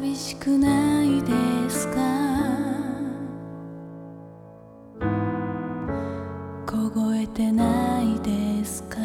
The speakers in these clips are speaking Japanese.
寂しくないですか？凍えてないですか？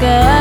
girl